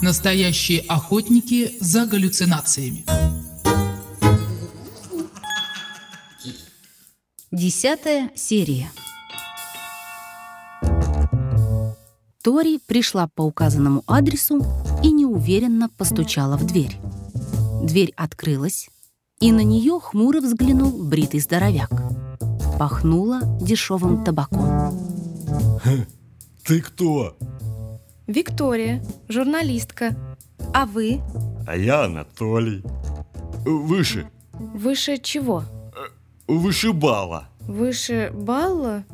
Настоящие охотники за галлюцинациями. Десятая серия. Тори пришла по указанному адресу и неуверенно постучала в дверь. Дверь открылась, и на нее хмуро взглянул бритый здоровяк. Пахнуло дешевым табаком. Ты кто? Виктория, журналистка. А вы? А я Анатолий. Выше. Выше чего? Выше бала. Выше балла?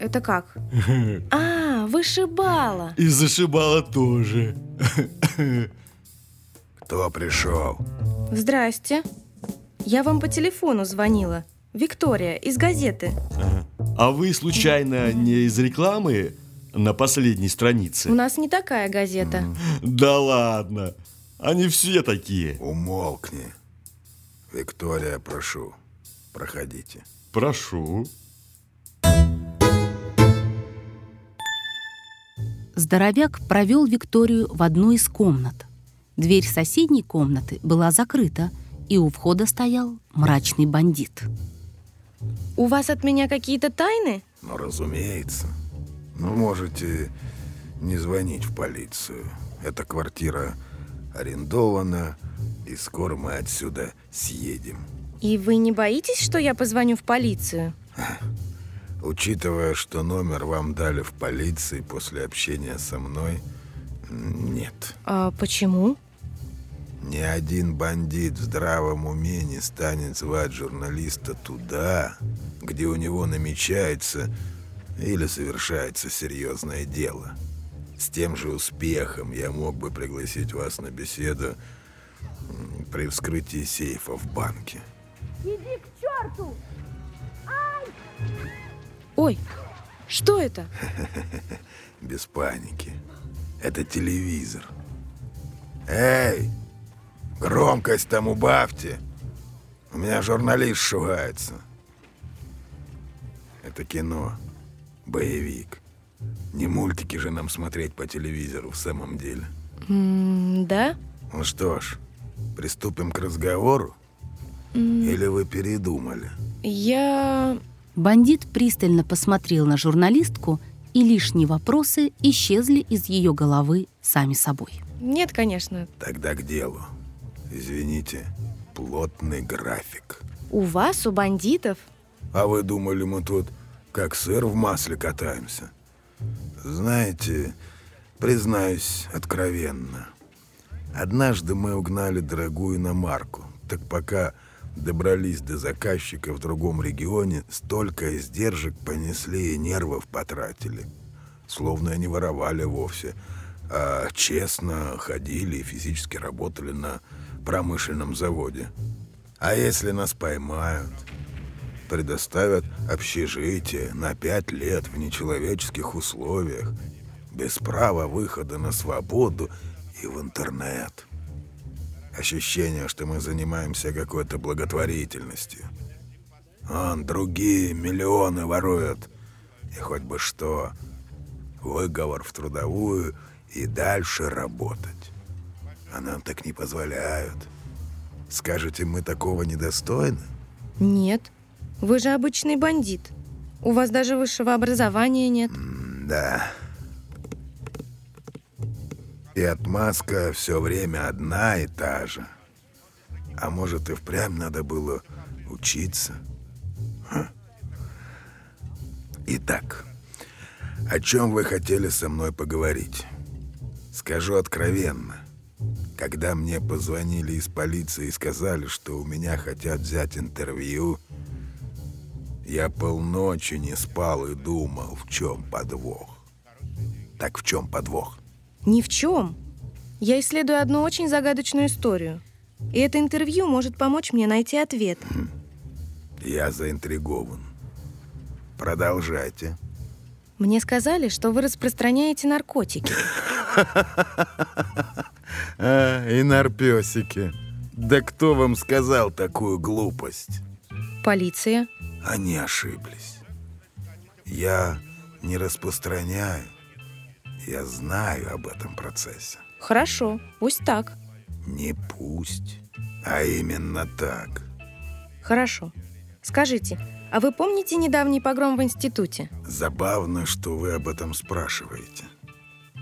Это как? А, выше балла. И зашибала тоже. Кто пришел? Здрасте. Я вам по телефону звонила. Виктория, из газеты. А вы, случайно, не из рекламы на последней странице? У нас не такая газета. Да ладно. Они все такие. Умолкни. Виктория, прошу, проходите. Прошу. Здоровяк провел Викторию в одну из комнат. Дверь соседней комнаты была закрыта, и у входа стоял мрачный бандит. У вас от меня какие-то тайны? Ну, разумеется. Ну, можете не звонить в полицию. Эта квартира арендована, и скоро мы отсюда съедем. И вы не боитесь, что я позвоню в полицию? Учитывая, что номер вам дали в полиции после общения со мной, нет. А почему? Ни один бандит в здравом уме не станет звать журналиста туда, где у него намечается или совершается серьезное дело. С тем же успехом я мог бы пригласить вас на беседу при вскрытии сейфа в банке. Иди к черту! Ой, что это? Без паники. Это телевизор. Эй, громкость там убавьте. У меня журналист шугается. Это кино. Боевик. Не мультики же нам смотреть по телевизору в самом деле. М, да? Ну что ж, приступим к разговору? Или вы передумали? Я... Бандит пристально посмотрел на журналистку, и лишние вопросы исчезли из ее головы сами собой. Нет, конечно. Тогда к делу. Извините, плотный график. У вас, у бандитов? А вы думали, мы тут как сыр в масле катаемся? Знаете, признаюсь откровенно. Однажды мы угнали дорогую иномарку. Так пока добрались до заказчика в другом регионе, столько издержек понесли и нервов потратили. Словно и не воровали вовсе, а честно ходили и физически работали на промышленном заводе. А если нас поймают, предоставят общежитие на пять лет в нечеловеческих условиях, без права выхода на свободу и в интернет. Ощущение, что мы занимаемся какой-то благотворительностью. Он другие миллионы воруют. И хоть бы что, выговор в трудовую и дальше работать. А нам так не позволяют. Скажете, мы такого недостойны? Нет. Вы же обычный бандит. У вас даже высшего образования нет. Да. И отмазка все время одна и та же. А может, и впрямь надо было учиться? Ха. Итак, о чем вы хотели со мной поговорить? Скажу откровенно. Когда мне позвонили из полиции и сказали, что у меня хотят взять интервью, я полночи не спал и думал, в чем подвох. Так в чем подвох? Ни в чем. Я исследую одну очень загадочную историю. И это интервью может помочь мне найти ответ. Я заинтригован. Продолжайте. Мне сказали, что вы распространяете наркотики. А, и нарпесики. Да кто вам сказал такую глупость? Полиция. Они ошиблись. Я не распространяю. Я знаю об этом процессе. Хорошо, пусть так. Не пусть, а именно так. Хорошо. Скажите, а вы помните недавний погром в институте? Забавно, что вы об этом спрашиваете.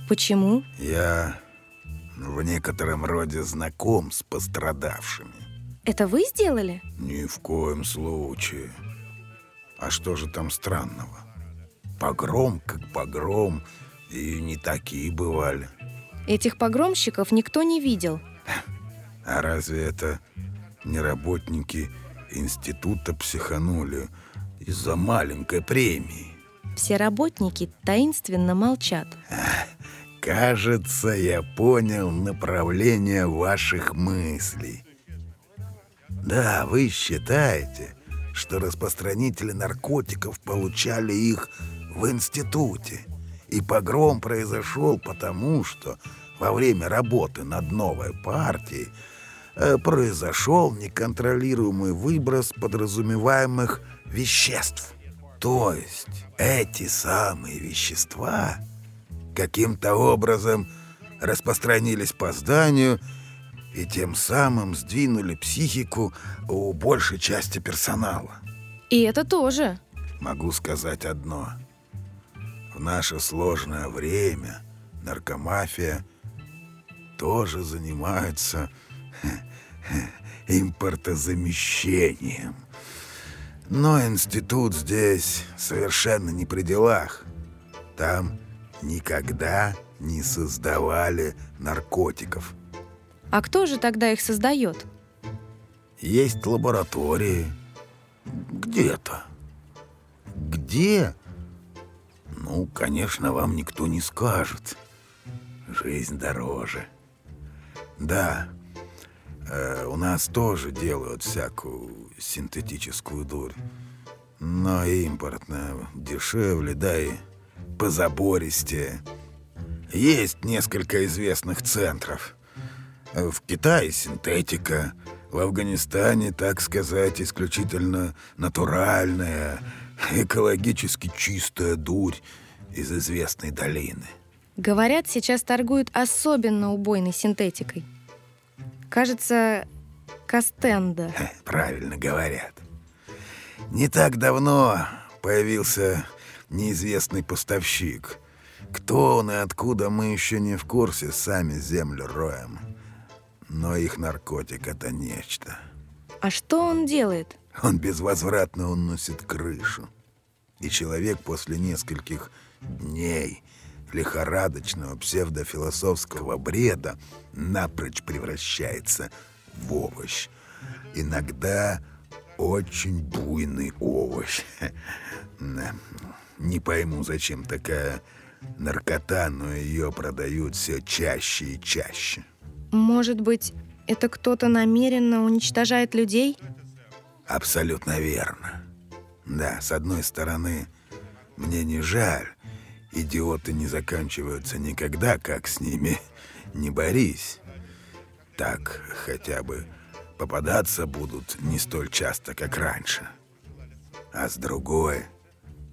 Почему? Я в некотором роде знаком с пострадавшими. Это вы сделали? Ни в коем случае. А что же там странного? Погром как погром, и не такие бывали. Этих погромщиков никто не видел. А разве это не работники института психанули из-за маленькой премии? Все работники таинственно молчат. Кажется, я понял направление ваших мыслей. Да, вы считаете, что распространители наркотиков получали их в институте. И погром произошел потому, что во время работы над новой партией э, произошел неконтролируемый выброс подразумеваемых веществ. То есть эти самые вещества каким-то образом распространились по зданию тем самым сдвинули психику у большей части персонала. И это тоже. Могу сказать одно. В наше сложное время наркомафия тоже занимается импортозамещением. Но институт здесь совершенно не при делах. Там никогда не создавали наркотиков. А кто же тогда их создает? Есть лаборатории. Где-то. Где? Ну, конечно, вам никто не скажет. Жизнь дороже. Да, э, у нас тоже делают всякую синтетическую дурь. Но импортная дешевле, да и позабористее. Есть несколько известных центров. В Китае синтетика, в Афганистане, так сказать, исключительно натуральная, экологически чистая дурь из известной долины. Говорят, сейчас торгуют особенно убойной синтетикой. Кажется, Кастенда. Правильно говорят. Не так давно появился неизвестный поставщик. Кто он и откуда, мы еще не в курсе, сами землю роем. Но их наркотик — это нечто. А что он делает? Он безвозвратно уносит крышу. И человек после нескольких дней лихорадочного псевдофилософского бреда напрочь превращается в овощ. Иногда очень буйный овощ. Не пойму, зачем такая наркота, но ее продают все чаще и чаще. Может быть, это кто-то намеренно уничтожает людей? Абсолютно верно. Да, с одной стороны, мне не жаль. Идиоты не заканчиваются никогда, как с ними не борись. Так хотя бы попадаться будут не столь часто, как раньше. А с другой,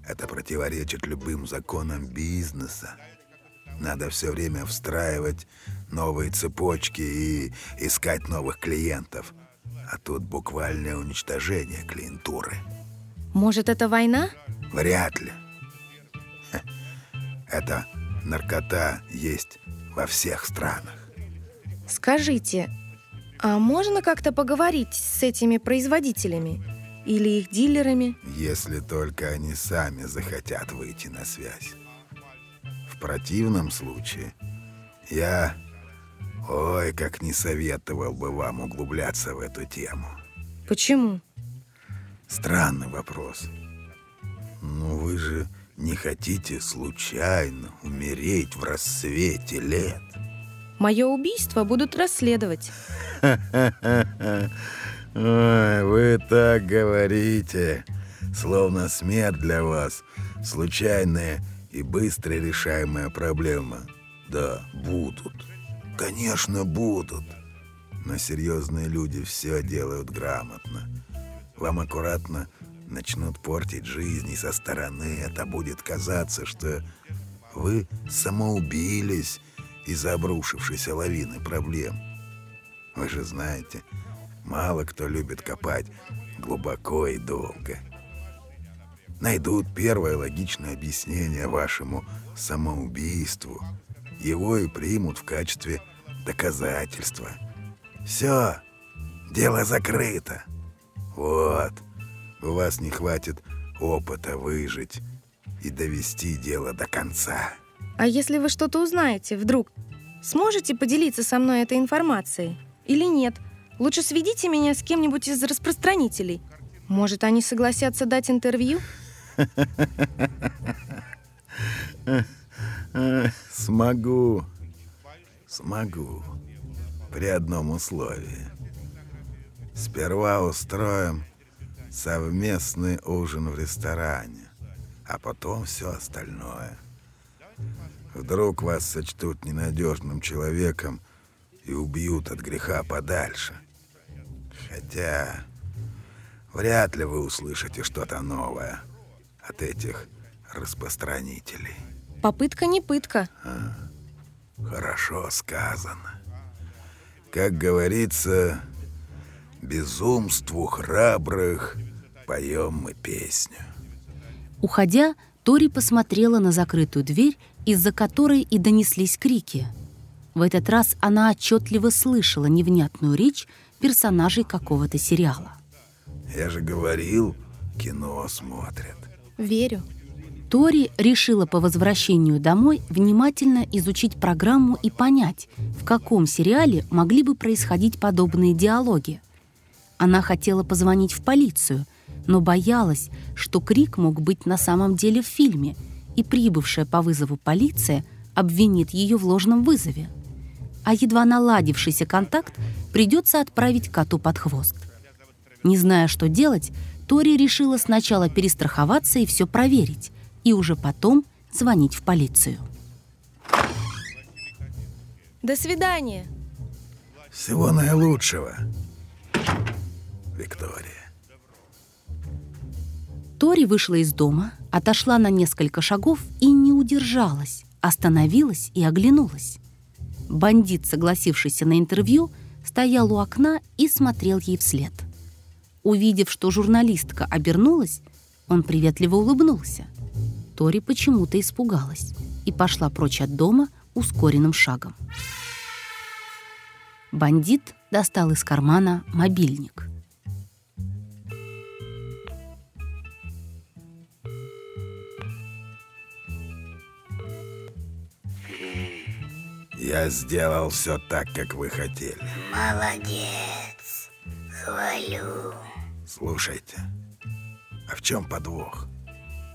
это противоречит любым законам бизнеса. Надо все время встраивать новые цепочки и искать новых клиентов. А тут буквальное уничтожение клиентуры. Может, это война? Вряд ли. Эта наркота есть во всех странах. Скажите, а можно как-то поговорить с этими производителями? Или их дилерами? Если только они сами захотят выйти на связь. В противном случае я... Ой, как не советовал бы вам углубляться в эту тему. Почему? Странный вопрос. Но вы же не хотите случайно умереть в рассвете лет? Мое убийство будут расследовать. Ой, вы так говорите, словно смерть для вас случайная и быстро решаемая проблема. Да, будут. Конечно, будут. Но серьезные люди все делают грамотно. Вам аккуратно начнут портить жизнь, и со стороны это будет казаться, что вы самоубились из-за обрушившейся лавины проблем. Вы же знаете, мало кто любит копать глубоко и долго. Найдут первое логичное объяснение вашему самоубийству. Его и примут в качестве доказательства. Все, дело закрыто. Вот, у вас не хватит опыта выжить и довести дело до конца. А если вы что-то узнаете, вдруг, сможете поделиться со мной этой информацией? Или нет? Лучше сведите меня с кем-нибудь из распространителей. Может, они согласятся дать интервью? Смогу. Смогу. При одном условии. Сперва устроим совместный ужин в ресторане, а потом все остальное. Вдруг вас сочтут ненадежным человеком и убьют от греха подальше. Хотя вряд ли вы услышите что-то новое от этих распространителей. Попытка не пытка. Хорошо сказано. Как говорится, безумству храбрых поем мы песню. Уходя, Тори посмотрела на закрытую дверь, из-за которой и донеслись крики. В этот раз она отчетливо слышала невнятную речь персонажей какого-то сериала. Я же говорил, кино смотрят. Верю. Тори решила по возвращению домой внимательно изучить программу и понять, в каком сериале могли бы происходить подобные диалоги. Она хотела позвонить в полицию, но боялась, что крик мог быть на самом деле в фильме, и прибывшая по вызову полиция обвинит ее в ложном вызове. А едва наладившийся контакт придется отправить коту под хвост. Не зная, что делать, Тори решила сначала перестраховаться и все проверить, и уже потом звонить в полицию. До свидания. Всего наилучшего, Виктория. Тори вышла из дома, отошла на несколько шагов и не удержалась, остановилась и оглянулась. Бандит, согласившийся на интервью, стоял у окна и смотрел ей вслед. Увидев, что журналистка обернулась, он приветливо улыбнулся. Тори почему-то испугалась и пошла прочь от дома ускоренным шагом. Бандит достал из кармана мобильник. Я сделал все так, как вы хотели. Молодец. Хвалю. Слушайте, а в чем подвох?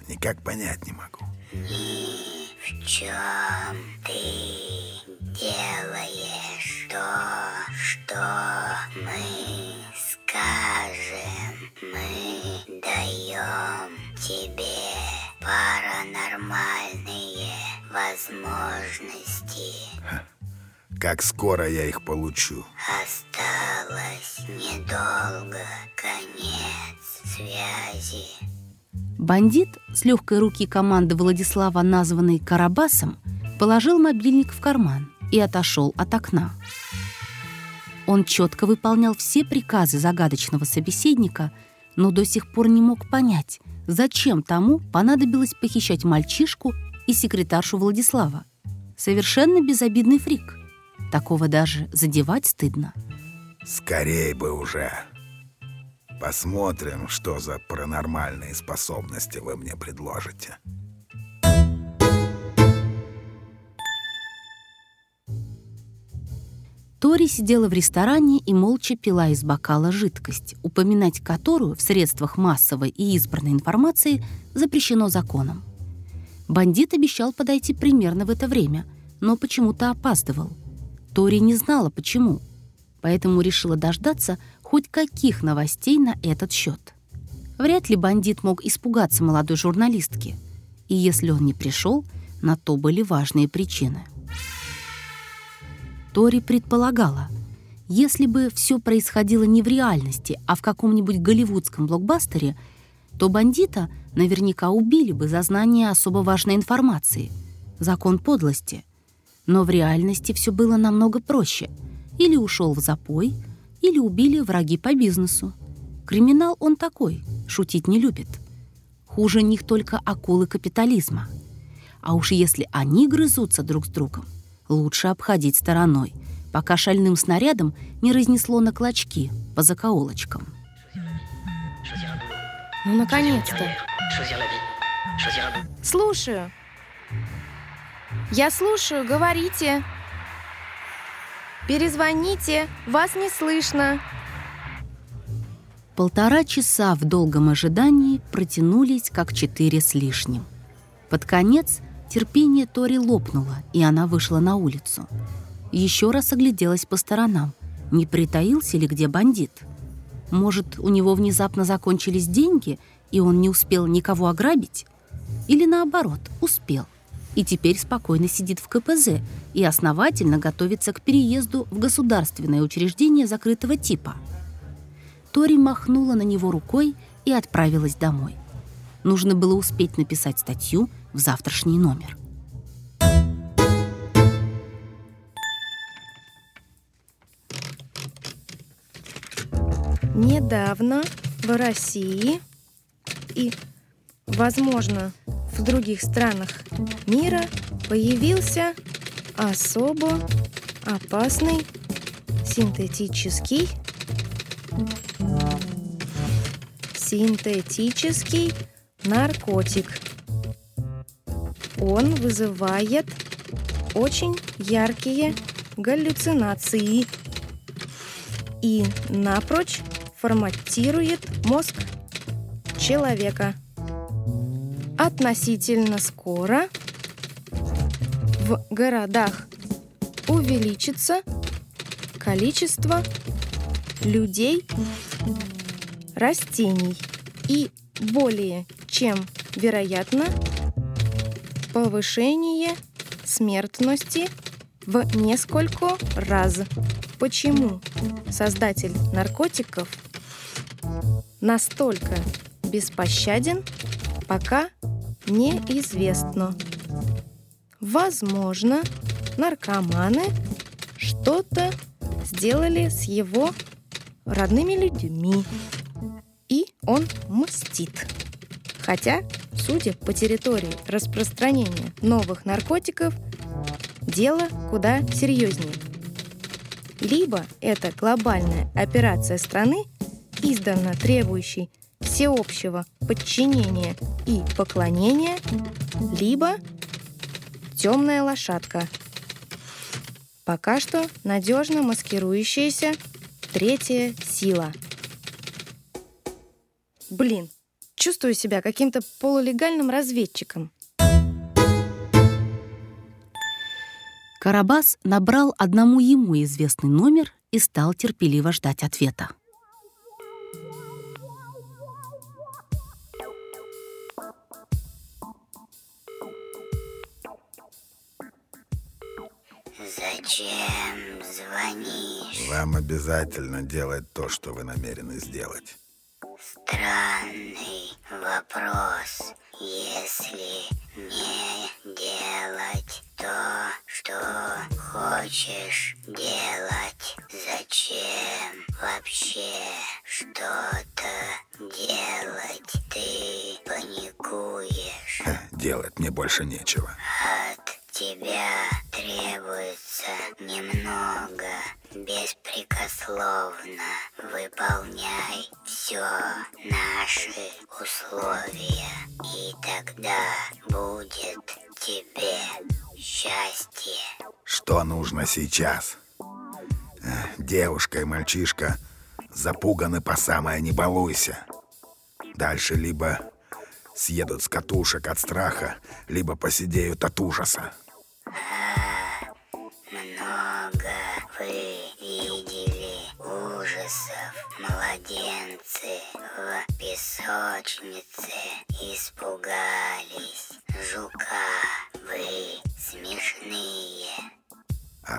Никак понять не могу. В чем ты делаешь то, что мы скажем? Мы даем тебе паранормальные возможности. Как скоро я их получу? Осталось недолго. Конец связи. Бандит с легкой руки команды Владислава, названный Карабасом, положил мобильник в карман и отошел от окна. Он четко выполнял все приказы загадочного собеседника, но до сих пор не мог понять, зачем тому понадобилось похищать мальчишку и секретаршу Владислава. Совершенно безобидный фрик. Такого даже задевать стыдно. Скорей бы уже. Посмотрим, что за паранормальные способности вы мне предложите. Тори сидела в ресторане и молча пила из бокала жидкость, упоминать которую в средствах массовой и избранной информации запрещено законом. Бандит обещал подойти примерно в это время, но почему-то опаздывал. Тори не знала, почему, поэтому решила дождаться хоть каких новостей на этот счет. Вряд ли бандит мог испугаться молодой журналистки, и если он не пришел, на то были важные причины. Тори предполагала, если бы все происходило не в реальности, а в каком-нибудь голливудском блокбастере, то бандита наверняка убили бы за знание особо важной информации. Закон подлости. Но в реальности все было намного проще. Или ушел в запой, или убили враги по бизнесу. Криминал он такой, шутить не любит. Хуже них только акулы капитализма. А уж если они грызутся друг с другом, лучше обходить стороной, пока шальным снарядом не разнесло на клочки по закоулочкам. Ну, наконец-то. Слушаю. Я слушаю, говорите. Перезвоните, вас не слышно. Полтора часа в долгом ожидании протянулись как четыре с лишним. Под конец терпение Тори лопнуло, и она вышла на улицу. Еще раз огляделась по сторонам. Не притаился ли где бандит? Может, у него внезапно закончились деньги, и он не успел никого ограбить? Или наоборот, успел, и теперь спокойно сидит в КПЗ и основательно готовится к переезду в государственное учреждение закрытого типа. Тори махнула на него рукой и отправилась домой. Нужно было успеть написать статью в завтрашний номер. Недавно в России и, возможно, в других странах мира появился особо опасный синтетический синтетический наркотик. Он вызывает очень яркие галлюцинации и напрочь форматирует мозг человека. Относительно скоро в городах увеличится количество людей, растений и более чем вероятно повышение смертности в несколько раз. Почему создатель наркотиков настолько беспощаден, пока неизвестно. Возможно, наркоманы что-то сделали с его родными людьми, и он мстит. Хотя, судя по территории распространения новых наркотиков, дело куда серьезнее. Либо это глобальная операция страны, издавна требующей всеобщего подчинения и поклонения, либо темная лошадка. Пока что надежно маскирующаяся третья сила. Блин, чувствую себя каким-то полулегальным разведчиком. Карабас набрал одному ему известный номер и стал терпеливо ждать ответа. Зачем звонишь? Вам обязательно делать то, что вы намерены сделать. Странный вопрос. Если не делать то, что хочешь делать, зачем вообще что-то делать? Ты паникуешь. Ха, Делать мне больше нечего. Сейчас? Э, Девушка и мальчишка запуганы по самое не балуйся. Дальше либо съедут с катушек от страха, либо посидеют от ужаса. Много вы видели ужасов, младенцы в песочнице испугались. Жука, вы смешные.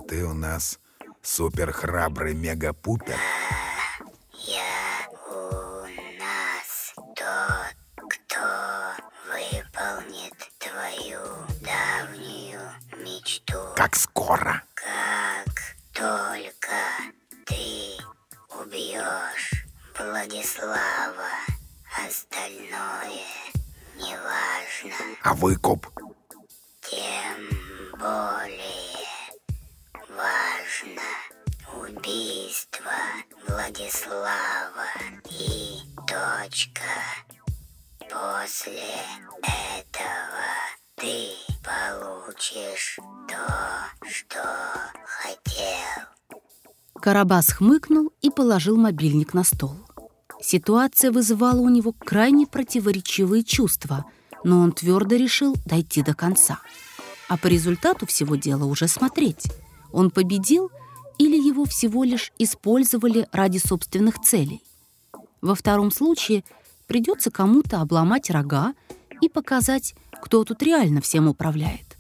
Ты у нас супер храбрый мегапупер. Я у нас тот, кто выполнит твою давнюю мечту. Как скоро? Как только ты убьешь Владислава, остальное неважно. А выкуп? Владислава и точка. После этого ты получишь то, что хотел. Карабас хмыкнул и положил мобильник на стол. Ситуация вызывала у него крайне противоречивые чувства, но он твердо решил дойти до конца. А по результату всего дела уже смотреть. Он победил или его всего лишь использовали ради собственных целей. Во втором случае придется кому-то обломать рога и показать, кто тут реально всем управляет.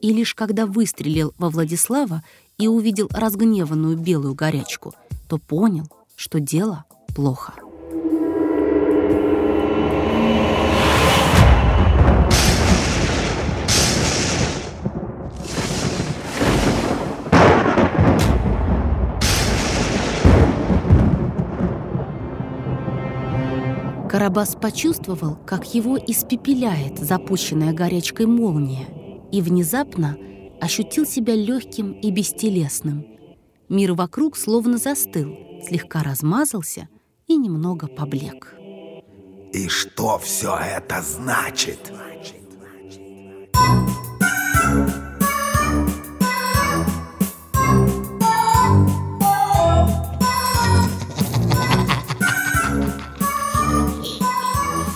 И лишь когда выстрелил во Владислава и увидел разгневанную белую горячку, то понял, что дело плохо. Карабас почувствовал, как его испепеляет запущенная горячкой молния, и внезапно ощутил себя легким и бестелесным. Мир вокруг словно застыл, слегка размазался и немного поблек. И что все это значит?